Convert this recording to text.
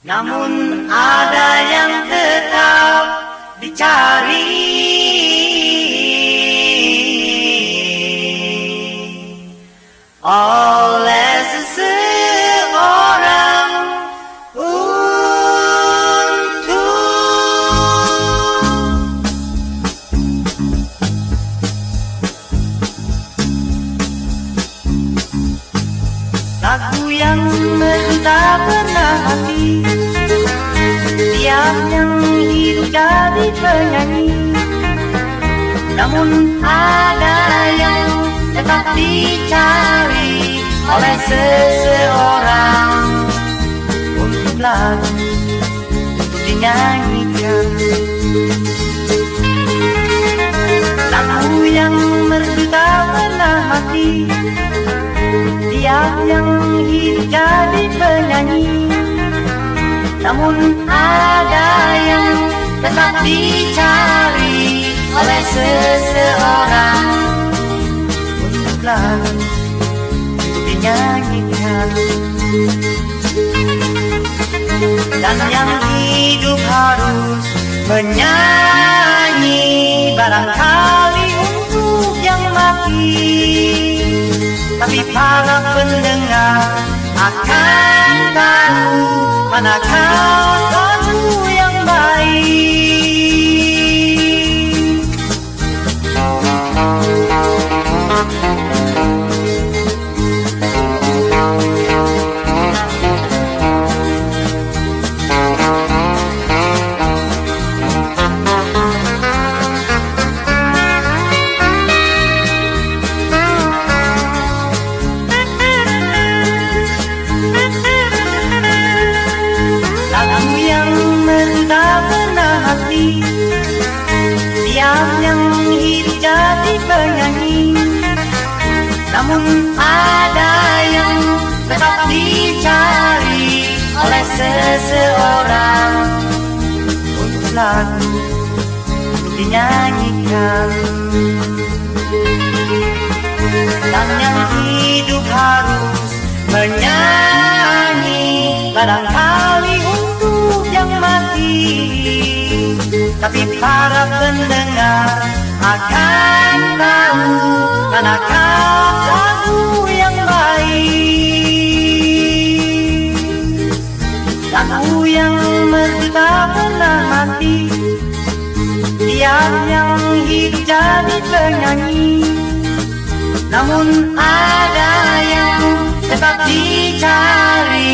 Namun ada yang tetap dicari. Oleh lagu yang tak pernah mati. Tiap yang hidup jadi penyanyi. Namun ada yang tetap dicari oleh seseorang. Untuk lagu untuk dinyanyikan. Lagu yang merdu tak pernah Tiap yang hidup jadi penyanyi. Namun ada yang tetap dicari oleh seseorang. Untuk lagu untuk dinyanyikan. Dan yang hidup harus menyanyi Barangkali untuk yang mati. Tapi para pendengar ខែតាំងអនាគតក៏ជួយយ៉ាងបាយ Tiap yang hidup jadi penyanyi Namun ada yang tetap dicari oleh seseorang. Untuk lagu dinyanyikan. Dan yang hidup harus menyanyi Barangkali para pendengar akan tahu Manakah lagu yang baik. Lagu yang pernah mati Tiap yang hidup jadi penyanyi. Namun ada yang tetap dicari